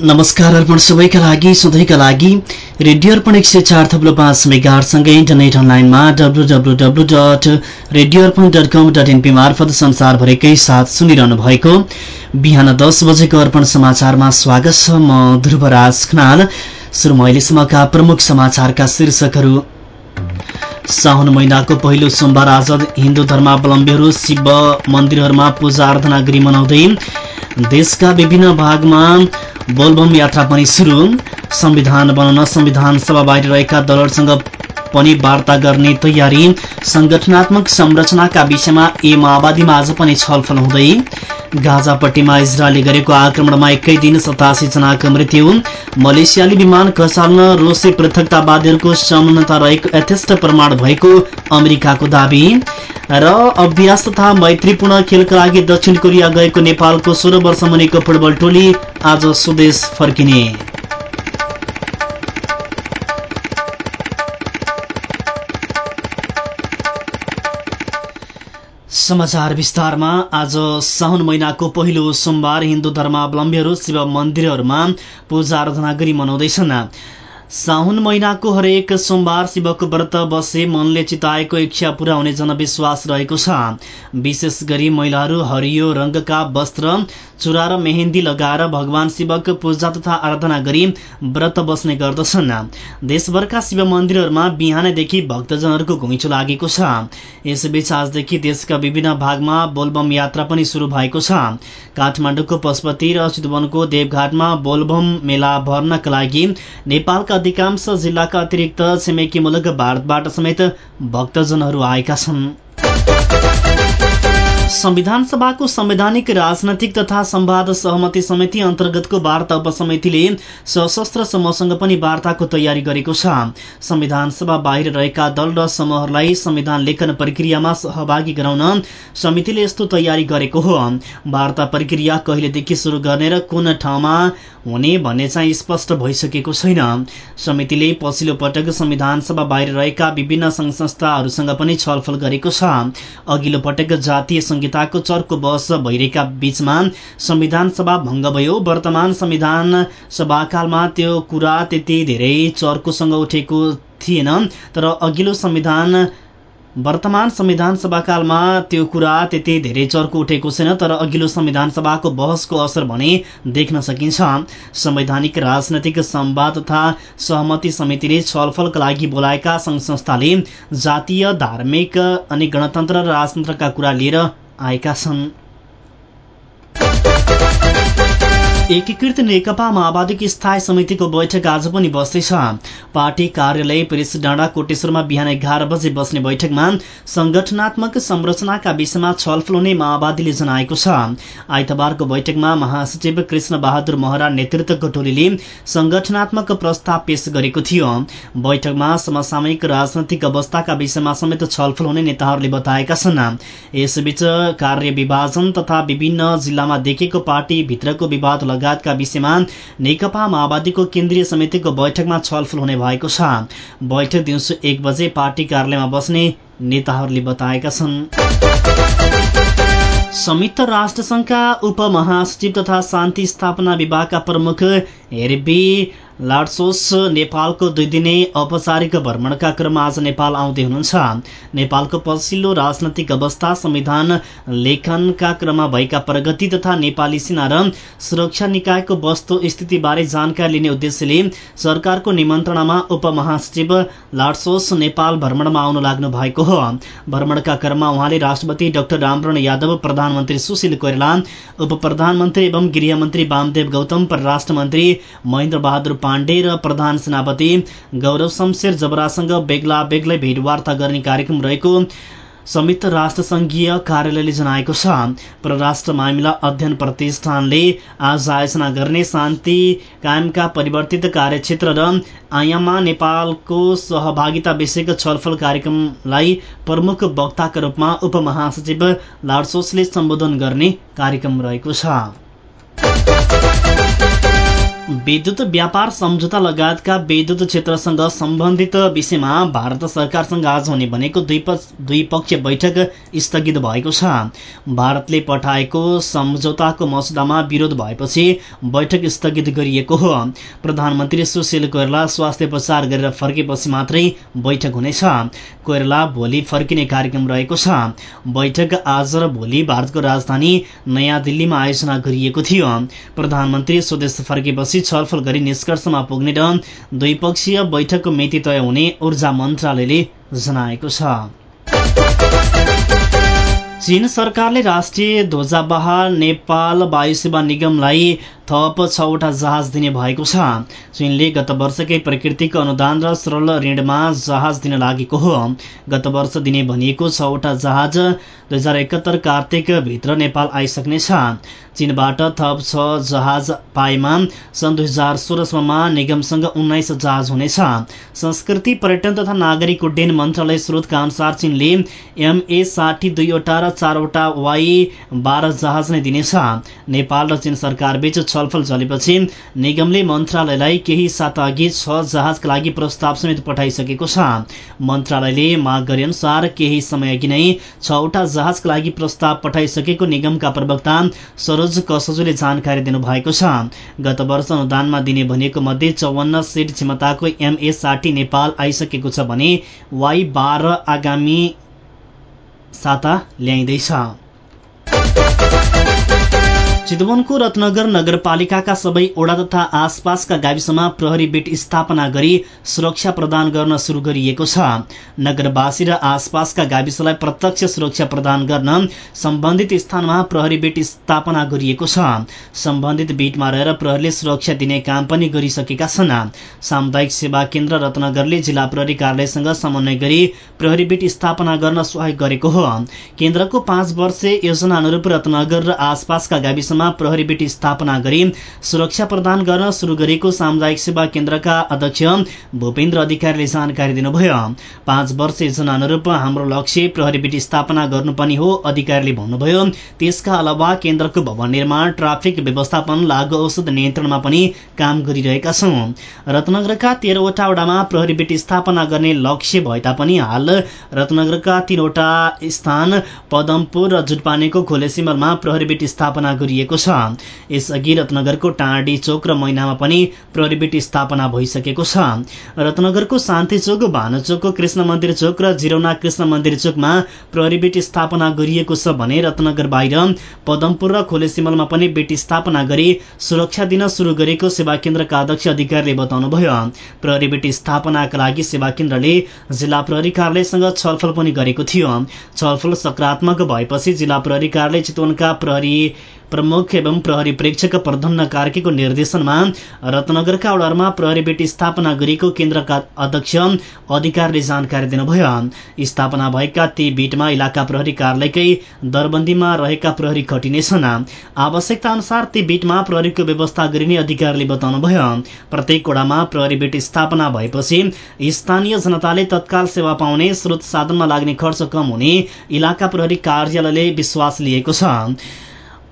नमस्कार अर्पण सबैका लागि सधैँका लागि रेडियो अर्पण एक सय चार थप्लो पाँच मेगाहरूसँगै इन्टरनेट अनलाइनमा W W W dot radio Arpan dot com dot NP मार्फत संसारभरिकै साथ सुनिरहनु भएको बिहान दस बजेको अर्पण समाचारमा स्वागत छ म ध्रुवराज खनाल। सुरु अहिलेसम्मका प्रमुख समाचारका शीर्षकहरू। साउन महिनाको पहिलो सोमबार आज हिन्दू धर्मावलम्बीहरू शिव मन्दिरहरूमा पूजा आराधना गरी मनाउँदै देशका विभिन्न भागमा बोलबम यात्रा पनि सुरु। संविधान बनाउन संविधान सभा बाहिर रहेका दलहरूसँग पनि वार्ता गर्ने तयारी। संगठनात्मक संरचनाका विषयमा ए माओवादीमा आज पनि छलफल हुँदै गाजापट्टिमा इजरायलले गरेको आक्रमणमा एकै दिन सतासी जनाको मृत्यु। मलेसियाली विमान खसाल्न रोसे पृथकतावादीहरूको समानता रहेको यथेष्ट प्रमाण भएको अमेरिकाको दावी। र अभ्यास तथा मैत्रीपूर्ण खेलका लागि दक्षिण कोरिया गएको नेपालको सोह्र वर्ष मुनिको फुटबल टोली आज स्वदेश फर्किने। समाचार विस्तारमा आज साउन महिनाको पहिलो सोमबार हिन्दू धर्मावलम्बीहरू शिव मन्दिरहरूमा पूजा आराधना गरी मनाउँदैछन्। साउन महिनाको हरेक सोमबार शिवको व्रत बसे मनले चिताएको इच्छा पूरा हुने जनविश्वास रहेको छ। विशेष गरी महिलाहरू हरियो रंगका वस्त्र चुरा र मेहेन्दी लगाएर भगवान शिवको पूजा तथा आराधना गरी व्रत बस्ने गर्दछन्। देशभरका शिव मन्दिरहरूमा बिहानैदेखि भक्तजनहरूको घुइँचो लागेको छ। यसबीच आजदेखि देशका विभिन्न भागमा बोलबम यात्रा पनि शुरू भएको छ। काठमाडौँको पशुपति र चितवनको देवघाटमा बोलबम मेला भर्नका लागि नेपालका अधिकांश जिल्लाका अतिरिक्त छिमेकी मुलुक भारतबाट समेत भक्तजनहरू आएका छन्। संविधान सभाको संवैधानिक राजनैतिक तथा संवाद सहमति समिति अन्तर्गतको वार्ता उपसमितिले सशस्त्र समूहसँग पनि वार्ताको तयारी गरेको छ। संविधान सभा बाहिर रहेका दल र समूहहरूलाई संविधान लेखन प्रक्रियामा सहभागी गराउन समितिले यस्तो तयारी गरेको हो। वार्ता प्रक्रिया कहिलेदेखि शुरू गर्ने र कुन ठाउँमा हुने भन्ने चाहिँ स्पष्ट भइसकेको छैन। समितिले पछिल्लो पटक संविधान सभा बाहिर रहेका विभिन्न संघ संस्थाहरूसँग पनि छलफल गरेको छ। अघिल्लो पटक जातीय संहिताको चर्को बहस भइरहेका बीचमा संविधान सभा भङ्ग भयो। वर्तमान संविधान सभाकालमा त्यो कुरा त्यति धेरै चर्कोसँग उठेको थिएन। तर अघिल्लो संविधान वर्तमान संविधान सभाकालमा त्यो कुरा त्यति धेरै चर्को उठेको छैन। तर अघिल्लो संविधान सभाको बहसको असर भने देख्न सकिन्छ। संवैधानिक राजनैतिक संवाद तथा सहमति समितिले छलफलका लागि बोलाएका संघ संस्थाले जातीय धार्मिक अनि गणतन्त्र र राजतन्त्रका कुरा लिएर आएका छन्। एकीकृत नेकपा माओवादीको स्थायी समितिको बैठक आज पनि बस्दैछ। पार्टी कार्यालय प्रेस डाँडा कोटेश्वरमा बिहान एघार बजे बस्ने बैठकमा संगठनात्मक संरचनाका विषयमा छलफल हुने माओवादीले जनाएको छ। आइतबारको बैठकमा महासचिव कृष्ण बहादुर महरा नेतृत्वको टोलीले संगठनात्मक प्रस्ताव पेश गरेको थियो। बैठकमा समसामयिक राजनैतिक अवस्थाका विषयमा समेत छलफल हुने नेताहरूले बताएका छन्। यसबीच कार्य विभाजन तथा विभिन्न जिल्लामा देखेको पार्टी भित्रको विवाद लगायतका विषयमा नेकपा माओवादीको केन्द्रीय समितिको बैठकमा छलफल हुने भएको छ। बैठक दिउँसो एक बजे पार्टी कार्यालयमा बस्ने नेताहरूले बताएका छन्। संयुक्त राष्ट्रसङ्घका उपमहासचिव तथा शान्ति स्थापना विभागका प्रमुख हेर्बी लाडसोस नेपालको दुई दिने औपचारिक भ्रमणका क्रममा आज नेपाल आउँदै हुनुहुन्छ। नेपालको पछिल्लो राजनैतिक अवस्था संविधान लेखनका क्रममा भएका प्रगति तथा नेपाली सेना र सुरक्षा निकायको वस्तु स्थितिबारे जानकारी लिने उद्देश्यले सरकारको निमन्त्रणामा उपमहासचिव लाडसोस नेपाल भ्रमणमा आउन लाग्नु भएको हो। भ्रमणका क्रममा उहाँले राष्ट्रपति डाक्टर रामरण यादव प्रधानमन्त्री सुशील कोइराला उप प्रधानमन्त्री एवं गृहमन्त्री वामदेव गौतम परराष्ट्र मन्त्री महेन्द्र बहादुर पाण्डे र प्रधान सेनापति गौरव शमशेर जबरासँग बेग्ला बेग्लै भेटवार्ता गर्ने कार्यक्रम रहेको संयुक्त राष्ट्र संघीय कार्यालयले जनाएको छ। परराष्ट्र मामिला अध्ययन प्रतिष्ठानले आज आयोजना गर्ने शान्ति कायमका परिवर्तित कार्यक्षेत्र र आयाममा नेपालको सहभागिता विषयको छलफल कार्यक्रमलाई प्रमुख वक्ताका रूपमा उपमहासचिव लाडसोसले सम्बोधन गर्ने कार्यक्रम रहेको छ। विद्युत व्यापार सम्झौता लगायतका विद्युत क्षेत्रसँग सम्बन्धित विषयमा भारत सरकारसँग आज हुने भनेको द्विपक्षीय बैठक स्थगित भएको छ। भारतले पठाएको सम्झौताको मसुदामा विरोध भएपछि बैठक स्थगित गरिएको हो। प्रधानमन्त्री सुशील कोइराला स्वास्थ्य उपचार गरेर फर्केपछि मात्रै बैठक हुनेछ। कोइराला भोलि फर्किने कार्यक्रम रहेको छ। बैठक आज र भोलि भारतको राजधानी नयाँ दिल्लीमा आयोजना गरिएको थियो। प्रधानमन्त्री स्वदेश फर्केपछि छलफल गरी निष्कर्षमा पुग्ने र द्विपक्षीय बैठकको मिति तय हुने ऊर्जा मन्त्रालयले जनाएको छ। चीन सरकारले राष्ट्रिय ध्वजावाह नेपाल वायुसेवा निगमलाई थप छवटा जहाज दिने भएको छ। चीनले गत वर्षकै प्रकृतिको अनुदान र सरल ऋणमा जहाज दिन लागेको हो। गत वर्ष दिने भनिएको छवटा जहाज दुई हजार एकहत्तर कार्तिकभित्र नेपाल आइसक्नेछ। चीनबाट थप छ जहाज पाएमा सन् दुई हजार सोह्रसम्ममा निगमसँग उन्नाइस जहाज हुनेछ। संस्कृति पर्यटन तथा नागरिक उड्डयन मन्त्रालय स्रोतका अनुसार चीनले एमए साठी दुईवटा र चारवटा वाई बाह्र जहाज नै दिनेछ। नेपाल र चीन सरकारबीच छलफल चलेपछि निगमले मन्त्रालयलाई केही साता अघि छ जहाजका लागि प्रस्ताव समेत पठाइसकेको छ। मन्त्रालयले माग गरे अनुसार केही समय अघि नै छवटा जहाजका लागि प्रस्ताव पठाइसकेको निगमका प्रवक्ता सरोज कसजुले जानकारी दिनुभएको छ। गत वर्ष अनुदानमा दिने भनेको मध्ये चौवन्न सिट क्षमताको एमए साठी नेपाल आइसकेको छ भने वाई बाह्र आगामी साता ल्याइँदैछ। चितवनको रत्नगर नगरपालिकाका सबै ओडा तथा आसपासका गाविसमा प्रहरी बेट स्थापना गरी सुरक्षा प्रदान गर्न शुरू गरिएको छ। नगरवासी र आसपासका गाविसलाई प्रत्यक्ष सुरक्षा प्रदान गर्न सम्बन्धित स्थानमा प्रहरी बेट स्थापना गरिएको छ। सम्बन्धित बेटमा रहेर प्रहरीले सुरक्षा दिने काम पनि गरिसकेका छन्। सामुदायिक सेवा केन्द्र रत्नगरले जिल्ला प्रहरी कार्यालयसँग समन्वय गरी प्रहरी बेट स्थापना गर्न सहयोग गरेको हो। केन्द्रको पाँच वर्ष योजना अनुरूप रत्नगर र आसपासका गाविस प्रहरी बेटी स्थापना गरी सुरक्षा प्रदान गर्न शुरू गरेको सामुदायिक सेवा केन्द्रका अध्यक्ष भूपेन्द्र अधिकारीले जानकारी दिनुभयो। पाँच वर्ष योजना अनुरूप हाम्रो लक्ष्य प्रहरी बेटी स्थापना गर्नुपर्ने हो अधिकारीले भन्नुभयो। त्यसका अलावा केन्द्रको भवन निर्माण ट्राफिक व्यवस्थापन लागू औषध नियन्त्रणमा पनि काम गरिरहेका छौं। रत्नगरका तेह्रवटा वडामा प्रहरी बेटी स्थापना गर्ने लक्ष्य भए तापनि हाल रत्नगरका तीनवटा स्थान पदमपुर र जुटपानीको खोलेसिमलमा प्रहरी बेटी स्थापना गरिएको गरिएको छ। यसअघि रत्नगरको टाँडी चोक र मैनामा पनि प्रहरीबेट स्थापना भइसकेको छ। रत्नगरको शान्ति चोक भानुचोक कृष्ण मन्दिर चोक र जिरौना कृष्ण मन्दिर चोकमा प्रहरीबेट स्थापना गरिएको छ भने रत्नगर बाहिर पदमपुर र खोलेसिमलमा पनि बेट स्थापना गरी सुरक्षा दिन शुरू गरेको सेवा केन्द्रका अध्यक्ष अधिकारीले बताउनुभयो। प्रहरी बेटी स्थापनाका लागि सेवा केन्द्रले जिल्ला प्रहरी कार्यालयसँग छलफल पनि गरेको थियो। छलफल सकारात्मक भएपछि जिल्ला प्रहरी कार्यालय चितवनका प्रहरी प्रमुख एवं प्रहरी प्रेक्षक प्रधन्न कार्कीको निर्देशनमा रत्नगरका वडारमा प्रहरी बेटी स्थापना गरिएको केन्द्रका अध्यक्ष अधिकारीले जानकारी दिनुभयो। स्थापना भएका ती बिटमा इलाका प्रहरी कार्यालयकै दरबन्दीमा रहेका प्रहरी खटिनेछन् आवश्यकता अनुसार ती बिटमा प्रहरीको व्यवस्था गरिने अधिकारीले बताउनुभयो। प्रत्येक वडामा प्रहरी बेटी स्थापना भएपछि स्थानीय जनताले तत्काल सेवा पाउने स्रोत साधनमा लाग्ने खर्च कम हुने इलाका प्रहरी कार्यालयले विश्वास लिएको छ।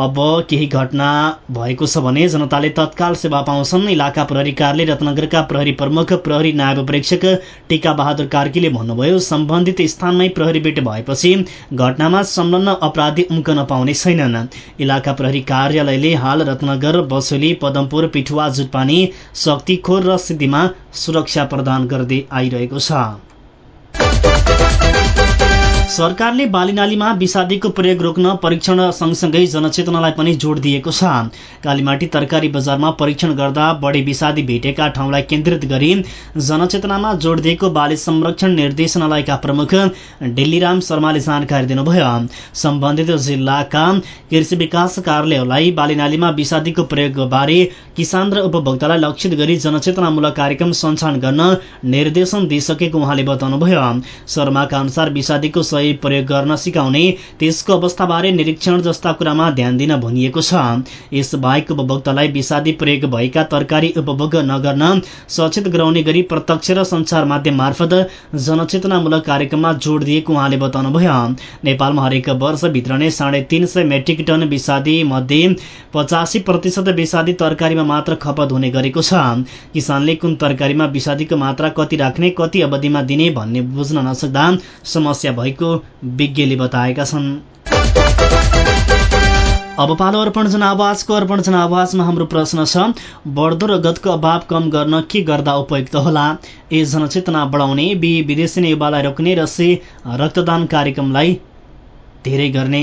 अब केही घटना भएको छ भने जनताले तत्काल सेवा पाउँछन्। इलाका प्रहरी कार्यालय रत्नगरका प्रहरी प्रमुख प्रहरी नायब प्रेक्षक टीका बहादुर कार्कीले भन्नुभयो सम्बन्धित स्थानमै प्रहरी बेट भएपछि घटनामा संलग्न अपराधी उम्कन पाउने छैनन्। इलाका प्रहरी कार्यालयले हाल रत्नगर बसोली पदमपुर पिठुवा जुटपानी शक्तिखोर र सिद्धिमा सुरक्षा प्रदान गर्दै आइरहेको छ। सरकारले बालीनालीमा विषादीको प्रयोग रोक्न परीक्षण सँगसँगै जनचेतनालाई पनि जोड दिएको छ। कालीमाटी तरकारी बजारमा परीक्षण गर्दा बढी विषादी भेटेका ठाउँलाई केन्द्रित गरी जनचेतनामा जोड दिएको बाली संरक्षण निर्देशनालयका प्रमुख डिल्लीराम शर्माले जानकारी दिनुभयो। सम्बन्धित जिल्लाका कृषि विकास कार्यालयलाई बालीनालीमा विषादीको प्रयोगबारे किसान र उपभोक्तालाई लक्षित गरी जनचेतनामूलक कार्यक्रम सञ्चालन गर्न निर्देशन दिइसकेको उहाँले बताउनुभयो। शर्माका अनुसार विषादीको सही प्रयोग गर्न सिकाउने त्यसको अवस्थाबारे निरीक्षण जस्ता कुरामा ध्यान दिन भनिएको छ। यसबाहेक उपभोक्तालाई विषादी प्रयोग भएका तरकारी उपभोग नगर्न सचेत गराउने गरी प्रत्यक्ष र संचार माध्यम मार्फत जनचेतनामूलक कार्यक्रममा जोड दिएको उहाँले बताउनुभयो। नेपालमा हरेक वर्षभित्र नै साढे तीन सय मेट्रिक टन विषादी मध्ये पचासी प्रतिशत विषादी तरकारीमा मात्र खपत हुने गरेको छ। किसानले कुन तरकारीमा विषादीको मात्रा कति राख्ने कति अवधिमा दिने भन्ने बुझ्न नसक्दा समस्या भएको विज्ञले बताएका छन्। अब पालो अर्पण जनावाजको अर्पण जनावाजमा हाम्रो प्रश्न छ बढ्दो रगतको अभाव कम गर्न के गर्दा उपयुक्त होला? ए जनचेतना बढाउने बी विदेशी युवालाई रोक्ने र से रक्तदान कार्यक्रमलाई धेरै गर्ने।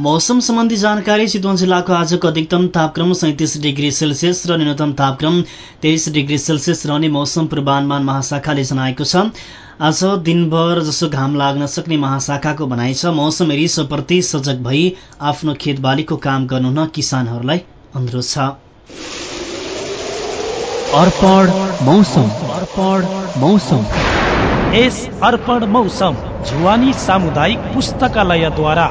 मौसम सम्बन्धी जानकारी चितवन जिल्लाको आजको अधिकतम तापक्रम सैतिस डिग्री सेल्सियस र न्यूनतम तापक्रम तेइस डिग्री सेल्सियस रहने मौसम पूर्वानुमान महाशाखाले जनाएको छ। आज दिनभर जसो घाम लाग्न सक्ने महाशाखाको भनाइ छ मौसम रिसोप्रति सजग भई आफ्नो खेतबालीको काम गर्नु न किसानहरूलाई अनुरोध छ। अर्पण मौसम। अर्पण मौसम। यस अर्पण मौसम जुवानी सामुदायिक पुस्तकालयद्वारा।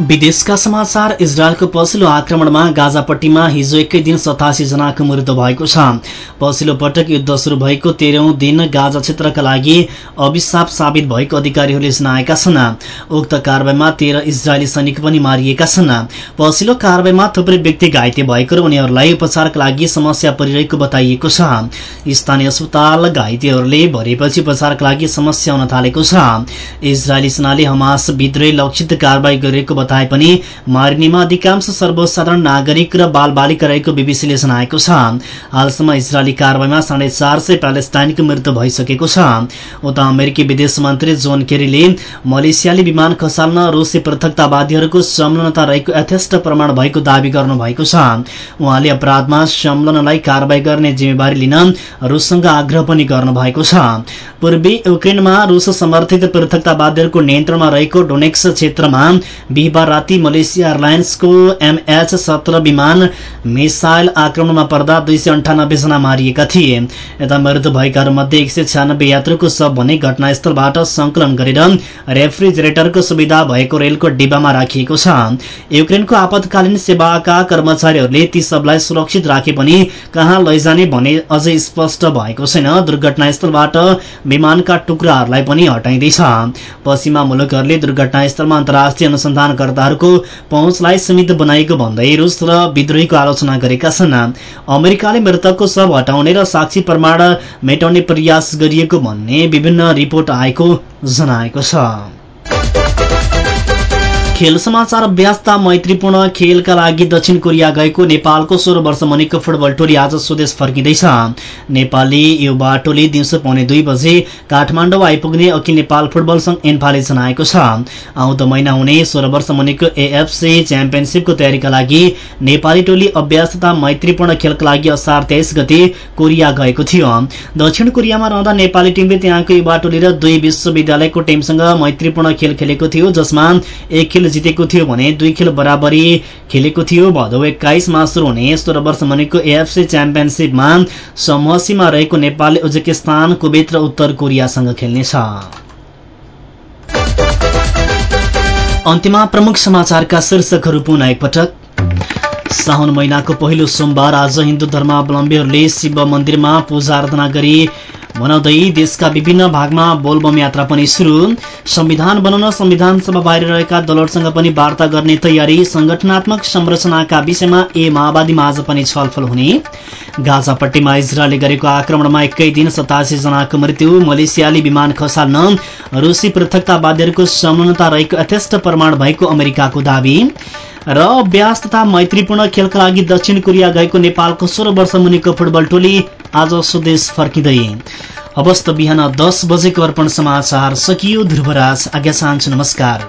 विदेशका समाचार इजरायलको पछिल्लो आक्रमणमा गाजापट्टीमा हिजो एकै दिन सतासी जनाको मृत्यु भएको छ। पछिल्लो पटक युद्ध शुरू भएको तेह्रौं दिन गाजा क्षेत्रका लागि अभिशाप साबित भएको अधिकारीहरूले जनाएका छन्। उक्त कारवाहीमा तेह्र इजरायली सैनिक पनि मारिएका छन्। पछिल्लो कारवाहीमा थुप्रै व्यक्ति घाइते भएको र उनीहरूलाई उपचारका लागि समस्या परिरहेको बताइएको छ। स्थानीय अस्पताल घाइतेहरूले भरेपछि उपचारका लागि समस्या आउन थालेको छ। इजरायली सेनाले हमास विद्रोही लक्षित कारवाही गरेको बताए पनि मारिनेमा अधिकांश सर्वसाधारण नागरिक र बालबालिका रहेको बीबीसीले जनाएको छ। हालसम्म इजरायली कारवाहीमा साढे चार सय प्यालेस्टाइनको मृत्यु भइसकेको छ। उता अमेरिकी विदेश मन्त्री जोन केरीले मलेसियाली विमान खसाल्न रुसी पृथकतावादीहरूको संलग्नता रहेको यथेष्ट प्रमाण भएको दावी गर्नु भएको छ। उहाँले अपराधमा संलग्नलाई कारवाही गर्ने जिम्मेवारी लिन रुससँग आग्रह पनि गर्नु भएको छ। पूर्वी युक्रेनमा रुस समर्थित पृथकतावादीहरूको नियन्त्रणमा रहेको डोनेक्स क्षेत्रमा बिहिबार सोमबार राति मलेसिया एयरलाइन्सको एमएच सत्र विमान मिसाइल आक्रमणमा पर्दा दुई सय अन्ठानब्बे जना मारिएका थिए। यता मृत्यु भएकाहरूमध्ये एक सय छ्यानब्बे यात्रुको शव भने घटनास्थलबाट संकलन गरेर रेफ्रिजरेटरको सुविधा भएको रेलको डिब्बामा राखिएको छ। युक्रेनको आपतकालीन सेवाका कर्मचारीहरूले ती शवलाई सुरक्षित राखे पनि कहाँ लैजाने भने अझै स्पष्ट भएको छैन। दुर्घटनास्थलबाट विमानका टुक्राहरूलाई पनि हटाइँदैछ। पश्चिमा मुलुकहरूले दुर्घटनास्थलमा अन्तर्राष्ट्रिय अनुसन्धान कार्यकर्ताहरूको पहुँचलाई सीमित बनाएको भन्दै रुस र विद्रोहीको आलोचना गरेका छन्। अमेरिकाले मृतकको शव हटाउने र साक्षी प्रमाण मेटाउने प्रयास गरिएको भन्ने विभिन्न रिपोर्ट आएको जनाएको छ। खेल समाचार व्यस्त मैत्रीपूर्ण खेलका लागि दक्षिण कोरिया गएको नेपालको सोह्र वर्ष मुनिको फुटबल टोली आज स्वदेश फर्किँदैछ। नेपाली युवा टोली दिउँसो पाउने दुई बजे काठमाडौँ आइपुग्ने अखिल नेपाल फुटबल संघ एन्फाले जनाएको छ। आउँदो महिना हुने सोह्र वर्ष मुनिको एएफसी च्याम्पियनसिपको तयारीका लागि नेपाली टोली अभ्यास तथा मैत्रीपूर्ण खेलका लागि असार तेइस गते कोरिया गएको थियो। दक्षिण कोरियामा रहँदा नेपाली टिमले त्यहाँको युवा टोली र दुई विश्वविद्यालयको टिमसँग मैत्रीपूर्ण खेल खेलेको थियो जसमा एक खेल जितेको थियो भने दुई खेल बराबरी खेलेको थियो। भदौ एक्काइसमा शुरू हुने सोह्र वर्ष मुनिको एएफसी च्याम्पियनसिपमा समूह रहेको नेपालले उज्बेकिस्तान कुवेत र उत्तर कोरियासँग खेल्नेछ। अन्त्यमा प्रमुख समाचारका शीर्षकहरू पुनः एकपटक। साउन महिनाको पहिलो सोमबार आज हिन्दू धर्मावलम्बीहरूले शिव मन्दिरमा पूजा आराधना गरी मनाउँदै देशका विभिन्न भागमा बोलबम यात्रा पनि सुरु। संविधान बनाउन संविधान सभा बाहिर रहेका दलहरूसँग पनि वार्ता गर्ने तयारी संगठनात्मक संरचनाका विषयमा ए माओवादीमा आज पनि छलफल हुने। गाजापट्टिमा इजरायलले गरेको आक्रमणमा एकै दिन सतासी जनाको मृत्यु मलेसियाली विमान खसाल्न रुसी पृथकतावादीहरूको संलग्नता रहेको यथेष्ट प्रमाण भएको अमेरिकाको दावी। र अभ्यास तथा मैत्रीपूर्ण खेलका लागि दक्षिण कोरिया गएको नेपालको सोह्र वर्ष मुनिको फुटबल टोली आज स्वदेश फर्किँदै। अवस्थ बिहान दस बजेको अर्पण समाचार सकियो ध्रुवराज आज्ञा चाहन्छु नमस्कार।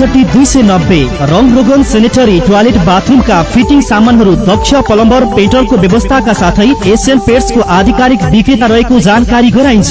त्रिसठी दुई सय नब्बे। रङ रोगन सेनेटरी टोयलेट बाथरुमका फिटिङ सामानहरू दक्ष प्लम्बर पेट्रोलको व्यवस्थाका साथै एसियन पेट्सको आधिकारिक विक्रेता रहेको जानकारी गराइन्छ।